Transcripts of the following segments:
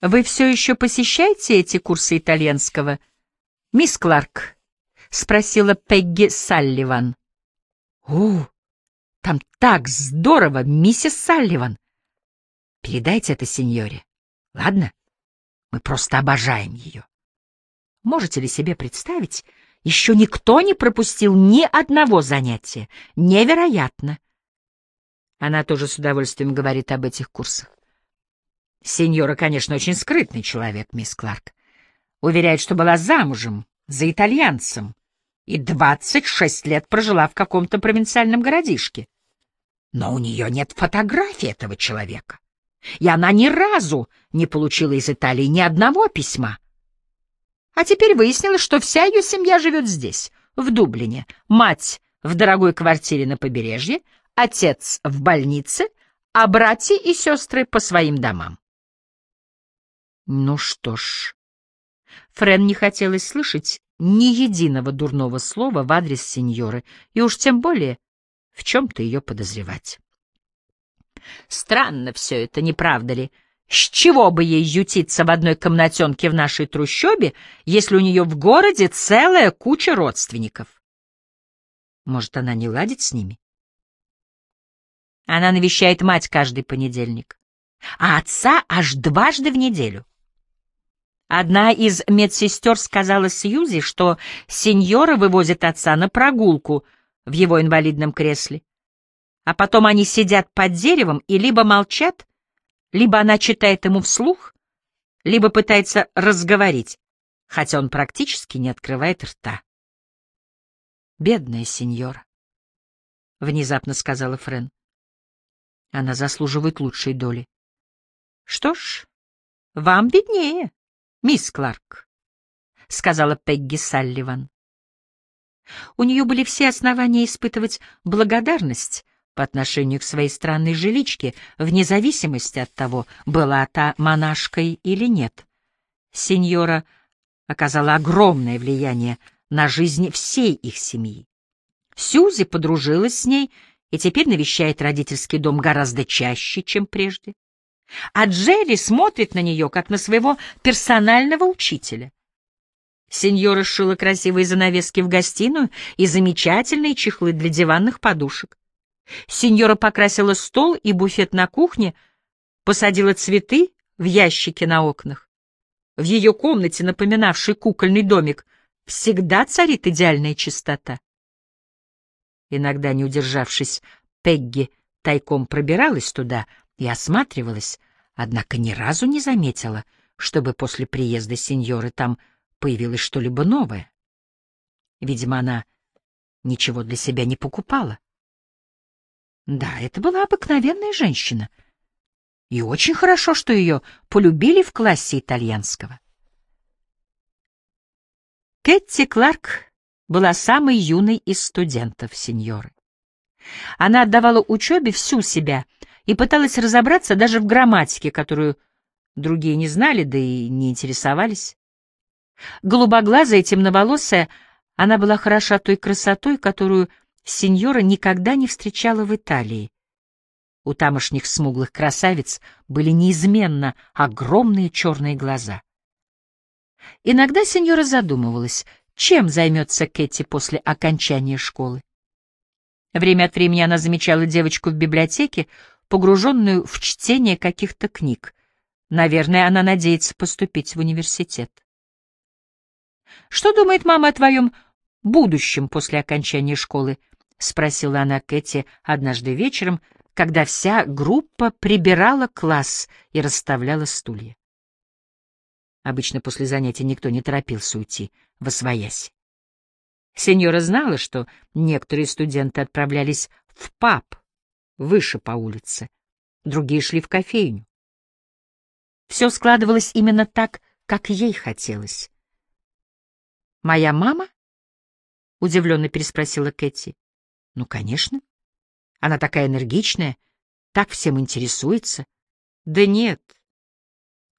Вы все еще посещаете эти курсы итальянского? Мисс Кларк, — спросила Пегги Салливан. О, там так здорово, миссис Салливан. Передайте это сеньоре, ладно? Мы просто обожаем ее. Можете ли себе представить, еще никто не пропустил ни одного занятия. Невероятно. Она тоже с удовольствием говорит об этих курсах. Сеньора, конечно, очень скрытный человек, мисс Кларк. Уверяет, что была замужем за итальянцем и двадцать шесть лет прожила в каком-то провинциальном городишке. Но у нее нет фотографии этого человека, и она ни разу не получила из Италии ни одного письма. А теперь выяснилось, что вся ее семья живет здесь, в Дублине. Мать в дорогой квартире на побережье, отец в больнице, а братья и сестры по своим домам. Ну что ж, Френ не хотелось слышать ни единого дурного слова в адрес сеньоры, и уж тем более в чем-то ее подозревать. Странно все это, не правда ли? С чего бы ей ютиться в одной комнатенке в нашей трущобе, если у нее в городе целая куча родственников? Может, она не ладит с ними? Она навещает мать каждый понедельник, а отца аж дважды в неделю. Одна из медсестер сказала Сьюзи, что сеньора вывозит отца на прогулку в его инвалидном кресле. А потом они сидят под деревом и либо молчат, либо она читает ему вслух, либо пытается разговорить, хотя он практически не открывает рта. «Бедная сеньора», — внезапно сказала Френ. «Она заслуживает лучшей доли». «Что ж, вам беднее», «Мисс Кларк», — сказала Пегги Салливан. У нее были все основания испытывать благодарность по отношению к своей странной жиличке, вне зависимости от того, была та монашкой или нет. Сеньора оказала огромное влияние на жизнь всей их семьи. Сьюзи подружилась с ней и теперь навещает родительский дом гораздо чаще, чем прежде а Джерри смотрит на нее, как на своего персонального учителя. Сеньора сшила красивые занавески в гостиную и замечательные чехлы для диванных подушек. Сеньора покрасила стол и буфет на кухне, посадила цветы в ящики на окнах. В ее комнате, напоминавшей кукольный домик, всегда царит идеальная чистота. Иногда, не удержавшись, Пегги тайком пробиралась туда — и осматривалась, однако ни разу не заметила, чтобы после приезда сеньоры там появилось что-либо новое. Видимо, она ничего для себя не покупала. Да, это была обыкновенная женщина. И очень хорошо, что ее полюбили в классе итальянского. Кэти Кларк была самой юной из студентов сеньоры. Она отдавала учебе всю себя и пыталась разобраться даже в грамматике, которую другие не знали, да и не интересовались. Голубоглазая, темноволосая, она была хороша той красотой, которую сеньора никогда не встречала в Италии. У тамошних смуглых красавиц были неизменно огромные черные глаза. Иногда сеньора задумывалась, чем займется Кэти после окончания школы. Время от времени она замечала девочку в библиотеке, погруженную в чтение каких-то книг. Наверное, она надеется поступить в университет. «Что думает мама о твоем будущем после окончания школы?» — спросила она Кэти однажды вечером, когда вся группа прибирала класс и расставляла стулья. Обычно после занятий никто не торопился уйти в освоясь. Сеньора знала, что некоторые студенты отправлялись в паб, выше по улице, другие шли в кофейню. Все складывалось именно так, как ей хотелось. «Моя мама?» — удивленно переспросила Кэти. «Ну, конечно. Она такая энергичная, так всем интересуется». «Да нет.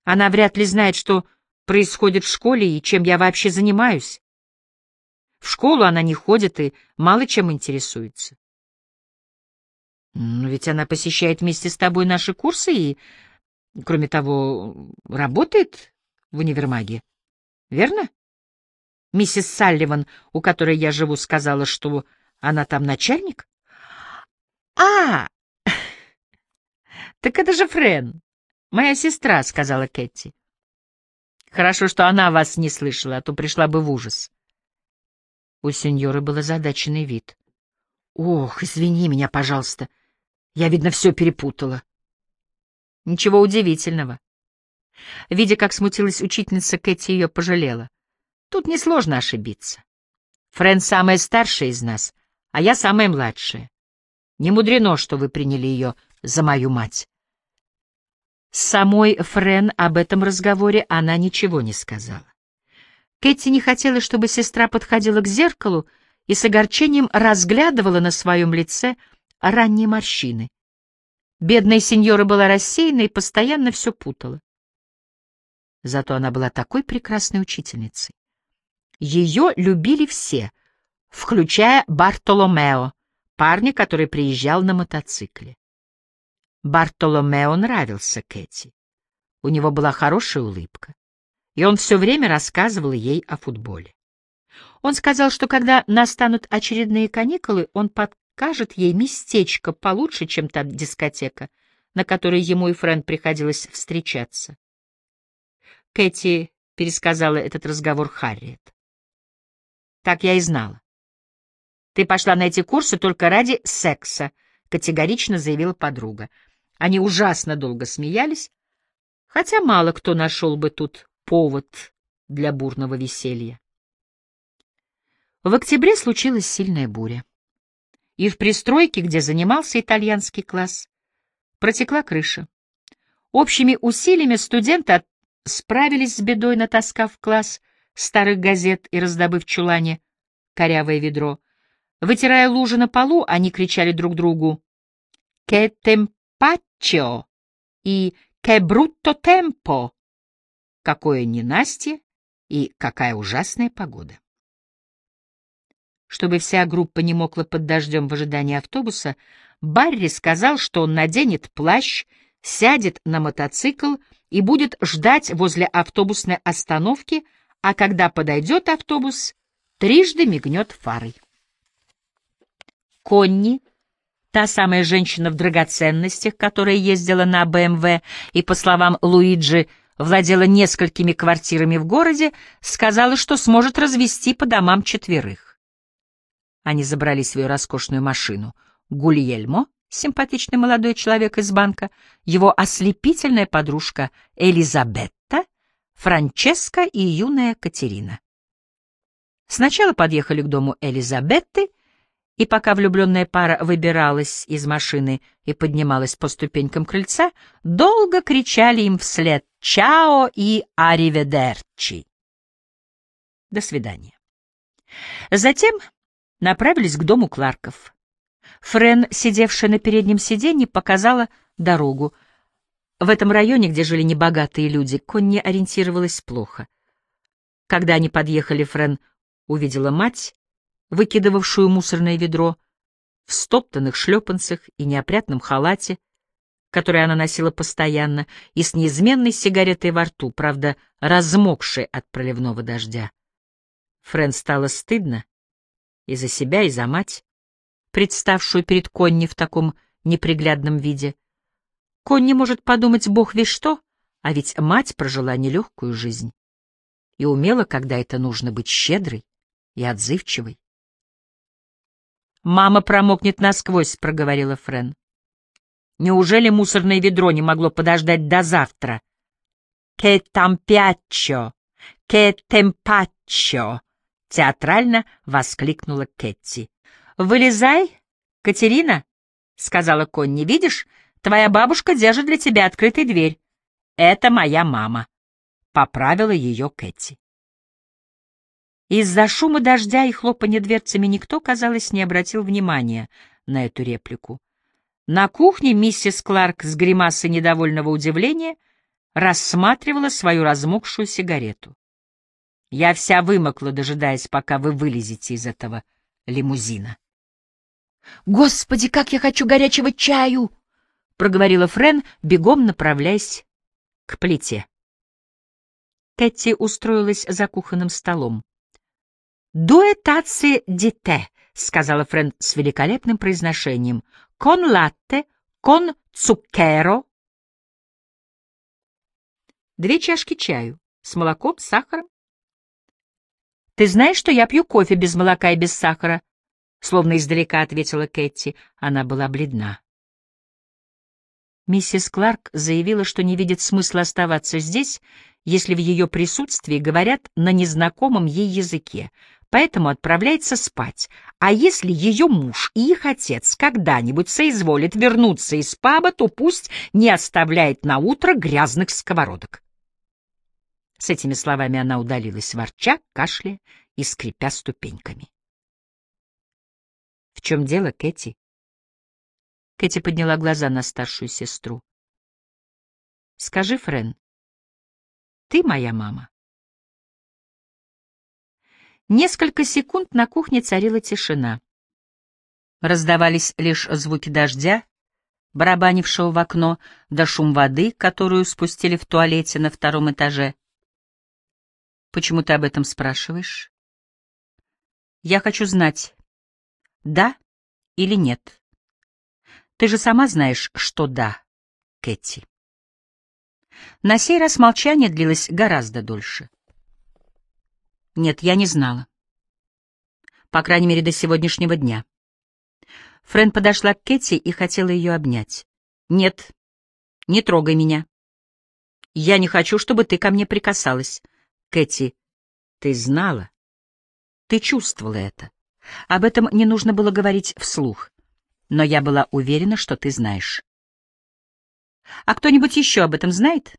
Она вряд ли знает, что происходит в школе и чем я вообще занимаюсь. В школу она не ходит и мало чем интересуется. Но ведь она посещает вместе с тобой наши курсы и Кроме того, работает в универмаге, верно? Миссис Салливан, у которой я живу, сказала, что она там начальник? А, так это же Френ, моя сестра, сказала Кэти. Хорошо, что она вас не слышала, а то пришла бы в ужас. У сеньоры был озадаченный вид. Ох, извини меня, пожалуйста. Я, видно, все перепутала. Ничего удивительного. Видя, как смутилась учительница, Кэти ее пожалела. Тут несложно ошибиться. Френ самая старшая из нас, а я самая младшая. Не мудрено, что вы приняли ее за мою мать. Самой Френ об этом разговоре она ничего не сказала. Кэти не хотела, чтобы сестра подходила к зеркалу и с огорчением разглядывала на своем лице ранние морщины. Бедная сеньора была рассеяна и постоянно все путала. Зато она была такой прекрасной учительницей. Ее любили все, включая Бартоломео, парня, который приезжал на мотоцикле. Бартоломео нравился Кэти. У него была хорошая улыбка, и он все время рассказывал ей о футболе. Он сказал, что когда настанут очередные каникулы, он подкажет ей местечко получше, чем та дискотека, на которой ему и Френ приходилось встречаться. Кэти пересказала этот разговор Харриет. Так я и знала. Ты пошла на эти курсы только ради секса, категорично заявила подруга. Они ужасно долго смеялись, хотя мало кто нашел бы тут повод для бурного веселья. В октябре случилась сильная буря. И в пристройке, где занимался итальянский класс, протекла крыша. Общими усилиями студенты справились с бедой, натаскав класс старых газет и раздобыв чулане корявое ведро. Вытирая лужи на полу, они кричали друг другу «Ке темпаччо» и «Ке брутто темпо» — какое ненастье и какая ужасная погода. Чтобы вся группа не мокла под дождем в ожидании автобуса, Барри сказал, что он наденет плащ, сядет на мотоцикл и будет ждать возле автобусной остановки, а когда подойдет автобус, трижды мигнет фарой. Конни, та самая женщина в драгоценностях, которая ездила на БМВ и, по словам Луиджи, владела несколькими квартирами в городе, сказала, что сможет развести по домам четверых. Они забрали свою роскошную машину. Гульельмо, симпатичный молодой человек из банка, его ослепительная подружка Элизабетта, Франческа и юная Катерина. Сначала подъехали к дому Элизабетты, и пока влюбленная пара выбиралась из машины и поднималась по ступенькам крыльца, долго кричали им вслед «Чао» и «Ариведерчи». До свидания. Затем направились к дому Кларков. Френ, сидевшая на переднем сиденье, показала дорогу. В этом районе, где жили небогатые люди, Конни ориентировалась плохо. Когда они подъехали, Френ увидела мать, выкидывавшую мусорное ведро, в стоптанных шлепанцах и неопрятном халате, который она носила постоянно, и с неизменной сигаретой во рту, правда, размокшей от проливного дождя. Френ стало стыдно и за себя, и за мать представшую перед Конни в таком неприглядном виде. Конни может подумать бог весь что, а ведь мать прожила нелегкую жизнь и умела, когда это нужно, быть щедрой и отзывчивой. «Мама промокнет насквозь», — проговорила Френ. «Неужели мусорное ведро не могло подождать до завтра?» «Ке тампяччо! Ке темпаччо!» — театрально воскликнула Кэтти. «Вылезай, Катерина», — сказала Конни. «Видишь, твоя бабушка держит для тебя открытой дверь. Это моя мама», — поправила ее Кэти. Из-за шума дождя и хлопанья дверцами никто, казалось, не обратил внимания на эту реплику. На кухне миссис Кларк с гримасой недовольного удивления рассматривала свою размокшую сигарету. «Я вся вымокла, дожидаясь, пока вы вылезете из этого лимузина». «Господи, как я хочу горячего чаю!» — проговорила Френ, бегом направляясь к плите. Кэти устроилась за кухонным столом. «Дуэ таци дите», — сказала Френ с великолепным произношением. «Кон латте, кон цукеро». Две чашки чаю с молоком, сахаром. «Ты знаешь, что я пью кофе без молока и без сахара?» Словно издалека ответила Кэти. Она была бледна. Миссис Кларк заявила, что не видит смысла оставаться здесь, если в ее присутствии говорят на незнакомом ей языке, поэтому отправляется спать. А если ее муж и их отец когда-нибудь соизволят вернуться из паба, то пусть не оставляет на утро грязных сковородок. С этими словами она удалилась, ворча, кашляя и скрипя ступеньками. — В чем дело, Кэти? Кэти подняла глаза на старшую сестру. — Скажи, Френ, ты моя мама? Несколько секунд на кухне царила тишина. Раздавались лишь звуки дождя, барабанившего в окно, да шум воды, которую спустили в туалете на втором этаже. Почему ты об этом спрашиваешь? Я хочу знать, да или нет. Ты же сама знаешь, что да, Кэти. На сей раз молчание длилось гораздо дольше. Нет, я не знала. По крайней мере, до сегодняшнего дня. Френ подошла к Кэти и хотела ее обнять. Нет, не трогай меня. Я не хочу, чтобы ты ко мне прикасалась. Кэти, ты знала. Ты чувствовала это. Об этом не нужно было говорить вслух но я была уверена, что ты знаешь. А кто-нибудь еще об этом знает?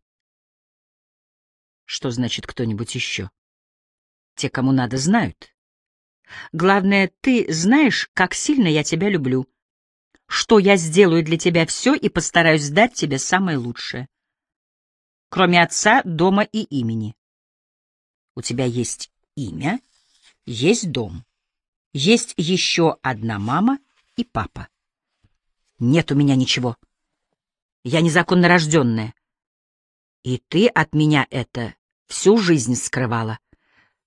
Что значит кто-нибудь еще? Те, кому надо, знают. Главное, ты знаешь, как сильно я тебя люблю, что я сделаю для тебя все и постараюсь дать тебе самое лучшее. Кроме отца, дома и имени. У тебя есть имя, есть дом, есть еще одна мама и папа. Нет у меня ничего. Я незаконно рожденная. И ты от меня это всю жизнь скрывала.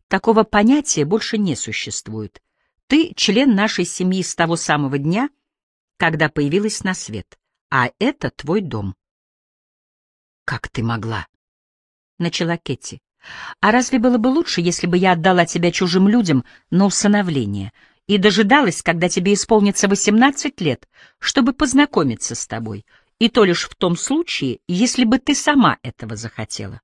Такого понятия больше не существует. Ты член нашей семьи с того самого дня, когда появилась на свет, а это твой дом. Как ты могла? Начала Кетти. А разве было бы лучше, если бы я отдала тебя чужим людям на усыновление? и дожидалась, когда тебе исполнится восемнадцать лет, чтобы познакомиться с тобой, и то лишь в том случае, если бы ты сама этого захотела.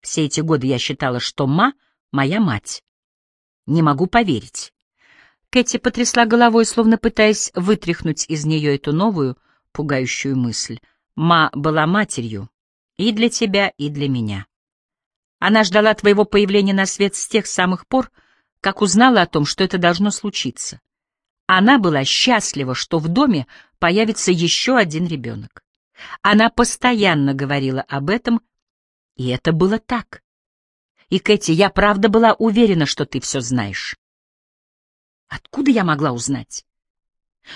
Все эти годы я считала, что Ма — моя мать. Не могу поверить. Кэти потрясла головой, словно пытаясь вытряхнуть из нее эту новую, пугающую мысль. Ма была матерью и для тебя, и для меня. Она ждала твоего появления на свет с тех самых пор, как узнала о том, что это должно случиться. Она была счастлива, что в доме появится еще один ребенок. Она постоянно говорила об этом, и это было так. И, Кэти, я правда была уверена, что ты все знаешь. Откуда я могла узнать?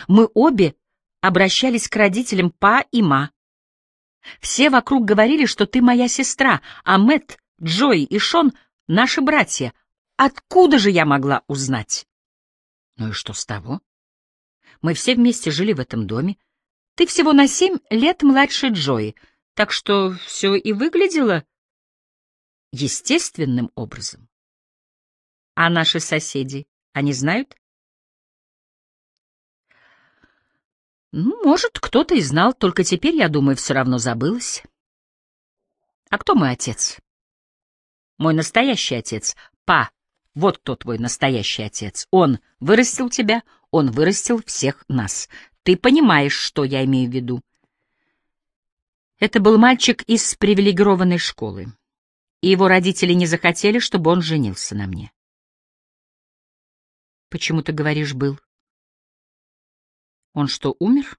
Мы обе обращались к родителям Па и Ма. Все вокруг говорили, что ты моя сестра, а Мэтт, Джои и Шон — наши братья, Откуда же я могла узнать? Ну и что с того? Мы все вместе жили в этом доме. Ты всего на семь лет младше Джои, так что все и выглядело естественным образом. А наши соседи, они знают? Ну, может, кто-то и знал, только теперь, я думаю, все равно забылось. А кто мой отец? Мой настоящий отец, Па вот кто твой настоящий отец. Он вырастил тебя, он вырастил всех нас. Ты понимаешь, что я имею в виду. Это был мальчик из привилегированной школы, и его родители не захотели, чтобы он женился на мне. Почему ты говоришь «был»? Он что, умер?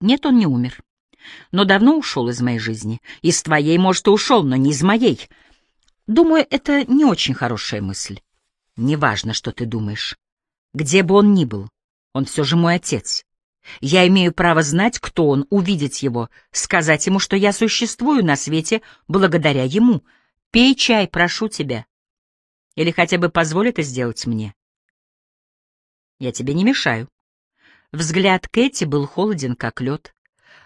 Нет, он не умер, но давно ушел из моей жизни. Из твоей, может, и ушел, но не из моей. Думаю, это не очень хорошая мысль. Неважно, что ты думаешь. Где бы он ни был, он все же мой отец. Я имею право знать, кто он, увидеть его, сказать ему, что я существую на свете благодаря ему. Пей чай, прошу тебя. Или хотя бы позволь это сделать мне. Я тебе не мешаю. Взгляд Кэти был холоден, как лед.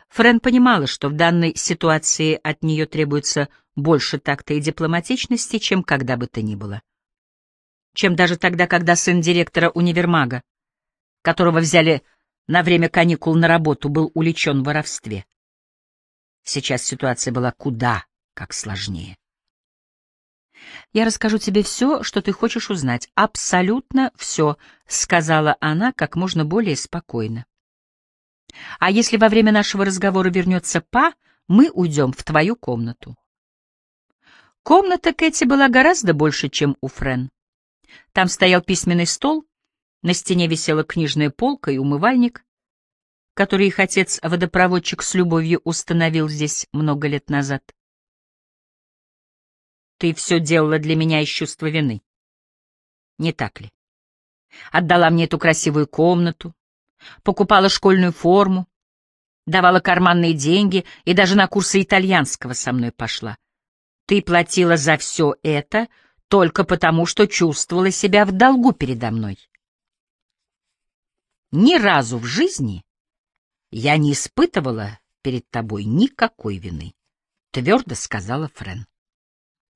Френ понимала, что в данной ситуации от нее требуется больше такта и дипломатичности, чем когда бы то ни было. Чем даже тогда, когда сын директора универмага, которого взяли на время каникул на работу, был уличен в воровстве. Сейчас ситуация была куда как сложнее. «Я расскажу тебе все, что ты хочешь узнать, абсолютно все», — сказала она как можно более спокойно. «А если во время нашего разговора вернется Па, мы уйдем в твою комнату». Комната Кэти была гораздо больше, чем у Френ. Там стоял письменный стол, на стене висела книжная полка и умывальник, который их отец-водопроводчик с любовью установил здесь много лет назад. Ты все делала для меня из чувства вины. Не так ли? Отдала мне эту красивую комнату, покупала школьную форму, давала карманные деньги и даже на курсы итальянского со мной пошла. Ты платила за все это только потому, что чувствовала себя в долгу передо мной. Ни разу в жизни я не испытывала перед тобой никакой вины, — твердо сказала Френ.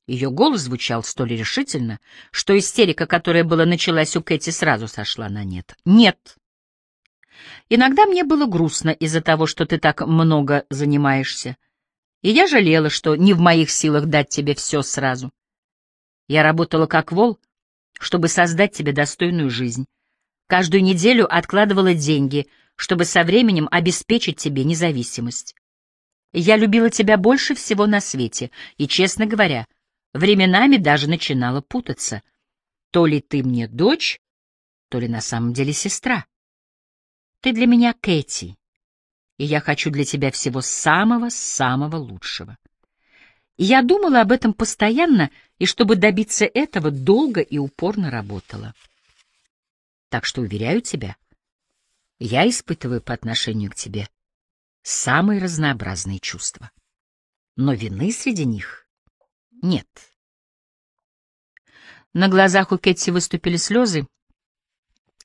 Ее голос звучал столь решительно, что истерика, которая была началась у Кэти, сразу сошла на нет. Нет. Иногда мне было грустно из-за того, что ты так много занимаешься, и я жалела, что не в моих силах дать тебе все сразу. Я работала как вол, чтобы создать тебе достойную жизнь. Каждую неделю откладывала деньги, чтобы со временем обеспечить тебе независимость. Я любила тебя больше всего на свете, и, честно говоря, временами даже начинала путаться. То ли ты мне дочь, то ли на самом деле сестра. Ты для меня Кэти, и я хочу для тебя всего самого-самого лучшего. Я думала об этом постоянно, и чтобы добиться этого, долго и упорно работала. Так что, уверяю тебя, я испытываю по отношению к тебе самые разнообразные чувства. Но вины среди них нет. На глазах у Кетти выступили слезы.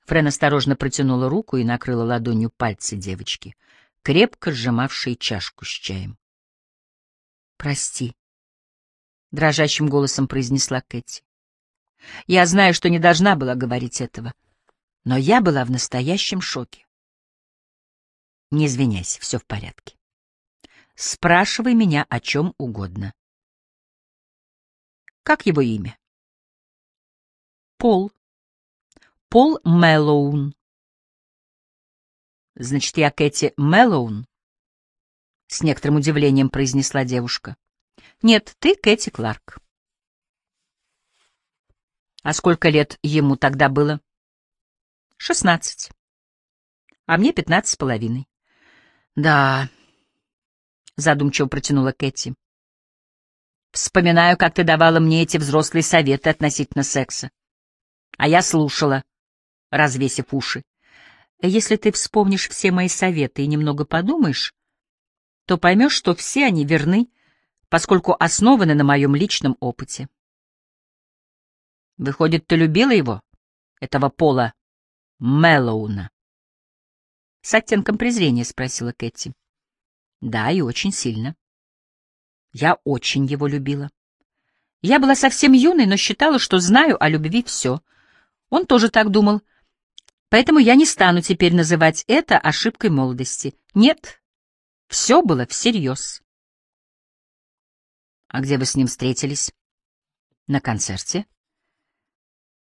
Френ осторожно протянула руку и накрыла ладонью пальцы девочки, крепко сжимавшей чашку с чаем. «Прости», — дрожащим голосом произнесла Кэти. «Я знаю, что не должна была говорить этого, но я была в настоящем шоке. Не извиняйся, все в порядке. Спрашивай меня о чем угодно. Как его имя? Пол. Пол Мэллоун. Значит, я Кэти Мэллоун? С некоторым удивлением произнесла девушка. Нет, ты Кэти Кларк. А сколько лет ему тогда было? Шестнадцать. А мне пятнадцать с половиной. Да, задумчиво протянула Кэти. Вспоминаю, как ты давала мне эти взрослые советы относительно секса. А я слушала, развесив уши. Если ты вспомнишь все мои советы и немного подумаешь, то поймешь, что все они верны, поскольку основаны на моем личном опыте. Выходит, ты любила его, этого Пола Мэллоуна? С оттенком презрения спросила Кэти. Да, и очень сильно. Я очень его любила. Я была совсем юной, но считала, что знаю о любви все. Он тоже так думал. Поэтому я не стану теперь называть это ошибкой молодости. Нет, все было всерьез. А где вы с ним встретились? На концерте.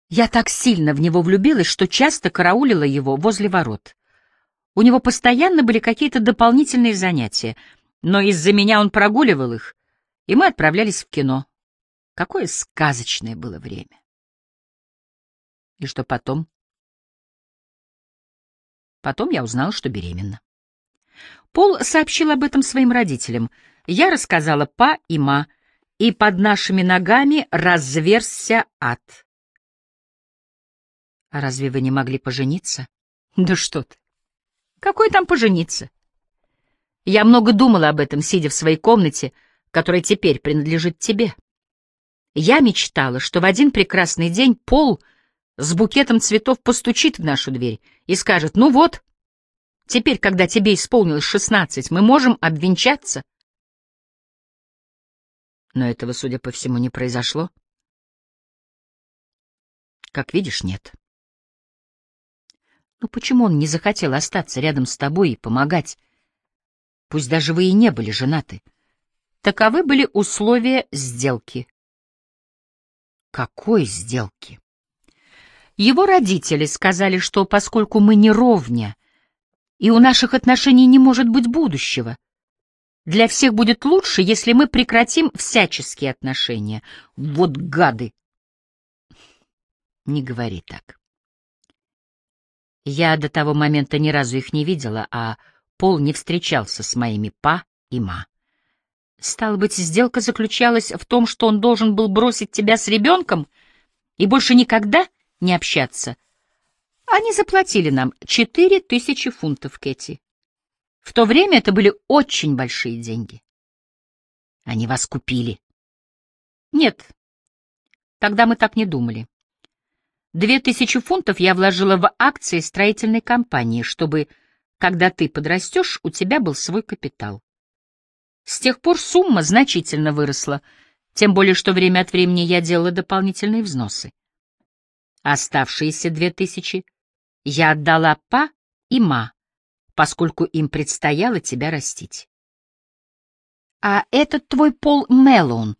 Я так сильно в него влюбилась, что часто караулила его возле ворот. У него постоянно были какие-то дополнительные занятия, но из-за меня он прогуливал их, и мы отправлялись в кино. Какое сказочное было время. И что потом? Потом я узнала, что беременна. Пол сообщил об этом своим родителям. Я рассказала па и ма, и под нашими ногами разверзся ад. А разве вы не могли пожениться? Да что ты. Какой там пожениться? Я много думала об этом, сидя в своей комнате, которая теперь принадлежит тебе. Я мечтала, что в один прекрасный день Пол с букетом цветов постучит в нашу дверь и скажет, ну вот, теперь, когда тебе исполнилось шестнадцать, мы можем обвенчаться. Но этого, судя по всему, не произошло. Как видишь, нет. Ну почему он не захотел остаться рядом с тобой и помогать? Пусть даже вы и не были женаты. Таковы были условия сделки. Какой сделки? Его родители сказали, что поскольку мы не ровня, и у наших отношений не может быть будущего, для всех будет лучше, если мы прекратим всяческие отношения. Вот гады! Не говори так. Я до того момента ни разу их не видела, а Пол не встречался с моими па и ма. Стало быть, сделка заключалась в том, что он должен был бросить тебя с ребенком и больше никогда не общаться. Они заплатили нам четыре тысячи фунтов, Кэти. В то время это были очень большие деньги. Они вас купили. Нет, тогда мы так не думали. Две тысячи фунтов я вложила в акции строительной компании, чтобы, когда ты подрастешь, у тебя был свой капитал. С тех пор сумма значительно выросла, тем более что время от времени я делала дополнительные взносы. Оставшиеся две тысячи я отдала па и ма, поскольку им предстояло тебя растить. А этот твой Пол Меллоун,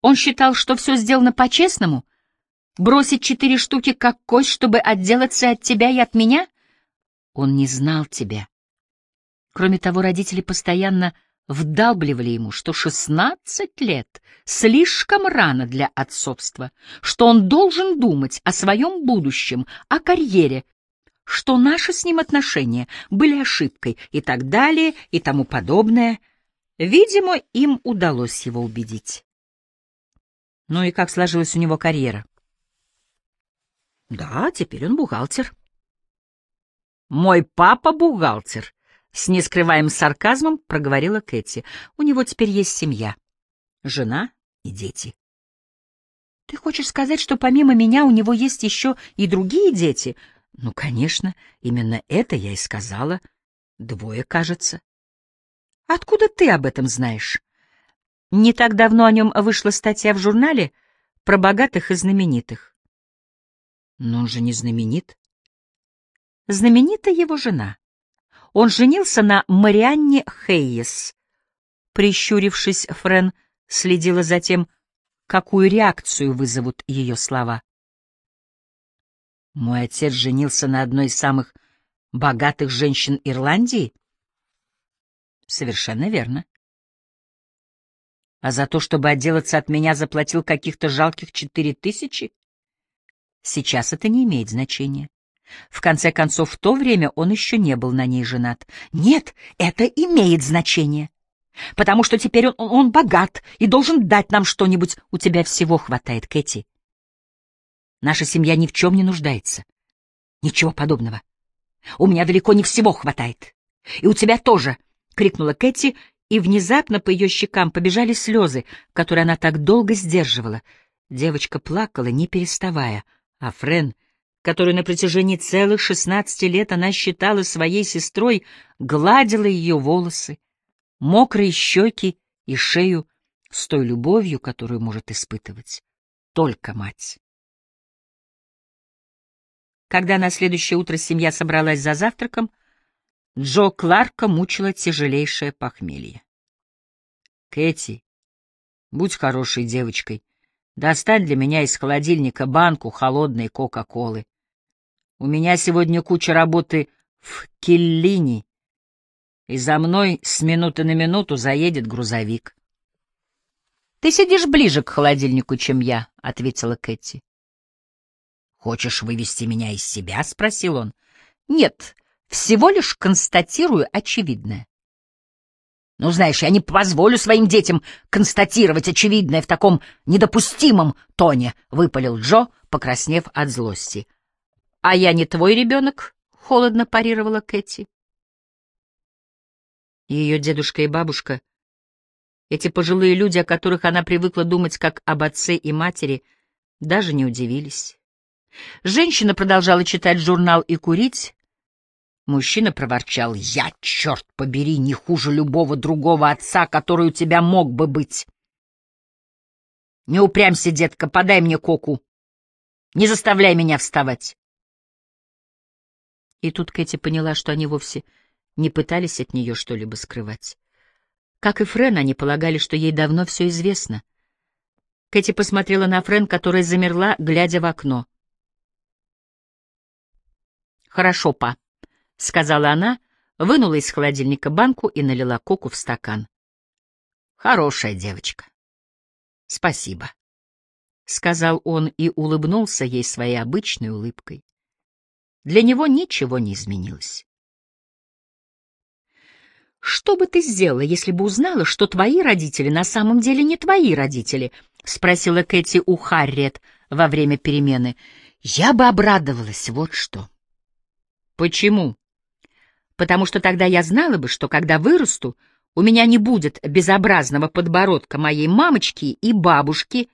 он считал, что все сделано по-честному — Бросить четыре штуки как кость, чтобы отделаться от тебя и от меня? Он не знал тебя. Кроме того, родители постоянно вдалбливали ему, что шестнадцать лет слишком рано для отцовства, что он должен думать о своем будущем, о карьере, что наши с ним отношения были ошибкой и так далее и тому подобное. Видимо, им удалось его убедить. Ну и как сложилась у него карьера? Да, теперь он бухгалтер. Мой папа бухгалтер, с нескрываемым сарказмом проговорила Кэти. У него теперь есть семья, жена и дети. Ты хочешь сказать, что помимо меня у него есть еще и другие дети? Ну, конечно, именно это я и сказала. Двое, кажется. Откуда ты об этом знаешь? Не так давно о нем вышла статья в журнале про богатых и знаменитых. Но он же не знаменит. Знаменита его жена. Он женился на Марианне Хейес. Прищурившись, Френ следила за тем, какую реакцию вызовут ее слова. Мой отец женился на одной из самых богатых женщин Ирландии? Совершенно верно. А за то, чтобы отделаться от меня, заплатил каких-то жалких четыре тысячи? Сейчас это не имеет значения. В конце концов, в то время он еще не был на ней женат. Нет, это имеет значение. Потому что теперь он, он богат и должен дать нам что-нибудь. У тебя всего хватает, Кэти. Наша семья ни в чем не нуждается. Ничего подобного. У меня далеко не всего хватает. И у тебя тоже, — крикнула Кэти, и внезапно по ее щекам побежали слезы, которые она так долго сдерживала. Девочка плакала, не переставая — а Френ, которую на протяжении целых шестнадцати лет она считала своей сестрой, гладила ее волосы, мокрые щеки и шею с той любовью, которую может испытывать только мать. Когда на следующее утро семья собралась за завтраком, Джо Кларка мучила тяжелейшее похмелье. «Кэти, будь хорошей девочкой Достань для меня из холодильника банку холодной Кока-Колы. У меня сегодня куча работы в Киллине, и за мной с минуты на минуту заедет грузовик. — Ты сидишь ближе к холодильнику, чем я, — ответила Кэти. — Хочешь вывести меня из себя? — спросил он. — Нет, всего лишь констатирую очевидное. Ну, знаешь, я не позволю своим детям констатировать очевидное в таком недопустимом тоне, — выпалил Джо, покраснев от злости. — А я не твой ребенок, холодно парировала Кэти. Ее дедушка и бабушка, эти пожилые люди, о которых она привыкла думать как об отце и матери, даже не удивились. Женщина продолжала читать журнал и курить. Мужчина проворчал, «Я, черт побери, не хуже любого другого отца, который у тебя мог бы быть». «Не упрямься, детка, подай мне коку. Не заставляй меня вставать». И тут Кэти поняла, что они вовсе не пытались от нее что-либо скрывать. Как и Френ, они полагали, что ей давно все известно. Кэти посмотрела на Френ, которая замерла, глядя в окно. «Хорошо, па», — сказала она, вынула из холодильника банку и налила коку в стакан. «Хорошая девочка. Спасибо», — сказал он и улыбнулся ей своей обычной улыбкой. Для него ничего не изменилось. «Что бы ты сделала, если бы узнала, что твои родители на самом деле не твои родители?» — спросила Кэти у Харриет во время перемены. «Я бы обрадовалась, вот что». «Почему?» «Потому что тогда я знала бы, что когда вырасту, у меня не будет безобразного подбородка моей мамочки и бабушки,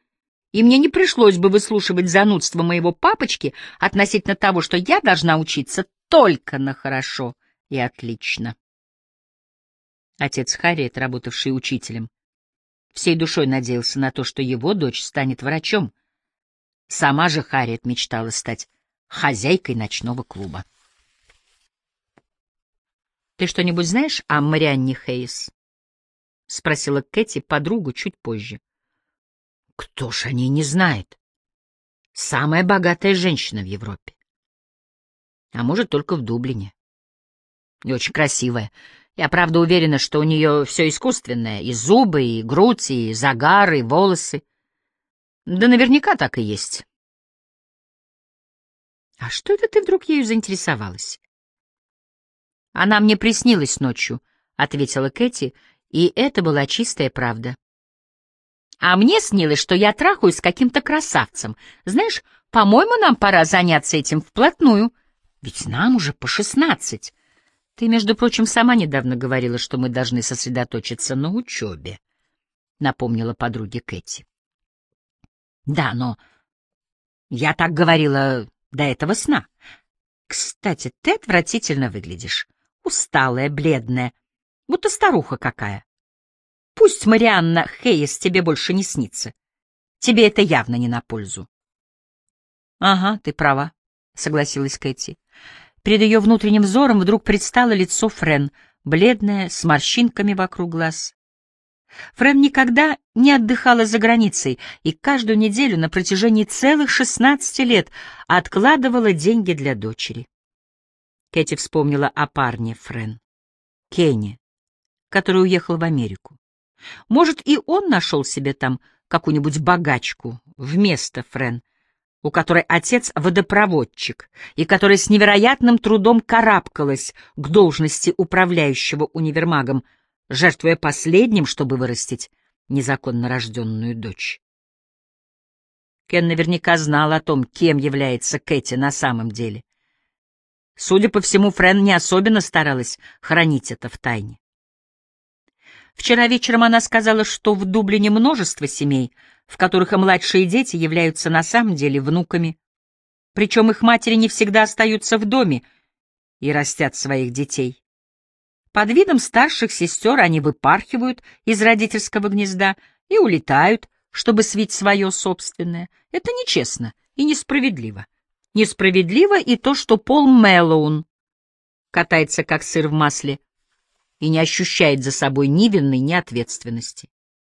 и мне не пришлось бы выслушивать занудство моего папочки относительно того, что я должна учиться только на хорошо и отлично». Отец Харриет, работавший учителем, всей душой надеялся на то, что его дочь станет врачом. Сама же Харриет мечтала стать хозяйкой ночного клуба. «Ты что-нибудь знаешь о Марианне Хейс?» — спросила Кэти подругу чуть позже. «Кто ж о ней не знает? Самая богатая женщина в Европе. А может, только в Дублине. И очень красивая. Я правда уверена, что у нее все искусственное, и зубы, и грудь, и загар, и волосы. Да наверняка так и есть. А что это ты вдруг ею заинтересовалась? Она мне приснилась ночью, — ответила Кэти, и это была чистая правда. А мне снилось, что я трахаюсь с каким-то красавцем. Знаешь, по-моему, нам пора заняться этим вплотную. Ведь нам уже по шестнадцать. Ты, между прочим, сама недавно говорила, что мы должны сосредоточиться на учебе, — напомнила подруге Кэти. Да, но я так говорила до этого сна. Кстати, ты отвратительно выглядишь. Усталая, бледная, будто старуха какая. Пусть Марианна Хейс тебе больше не снится. Тебе это явно не на пользу. — Ага, ты права, — согласилась Кэти. Перед ее внутренним взором вдруг предстало лицо Френ, бледное, с морщинками вокруг глаз. Френ никогда не отдыхала за границей и каждую неделю на протяжении целых шестнадцати лет откладывала деньги для дочери. Кэти вспомнила о парне Френ, Кенни, который уехал в Америку. Может, и он нашел себе там какую-нибудь богачку вместо Френ, у которой отец водопроводчик, и которая с невероятным трудом карабкалась к должности управляющего универмагом, жертвуя последним, чтобы вырастить незаконно рожденную дочь. Кен наверняка знал о том, кем является Кэти на самом деле. Судя по всему, Френ не особенно старалась хранить это в тайне. Вчера вечером она сказала, что в Дублине множество семей, в которых младшие дети являются на самом деле внуками. Причем их матери не всегда остаются в доме и растят своих детей. Под видом старших сестер они выпархивают из родительского гнезда и улетают, чтобы свить свое собственное. Это нечестно и несправедливо. Несправедливо и то, что Пол Мэллоун катается как сыр в масле и не ощущает за собой ни вины, ни ответственности.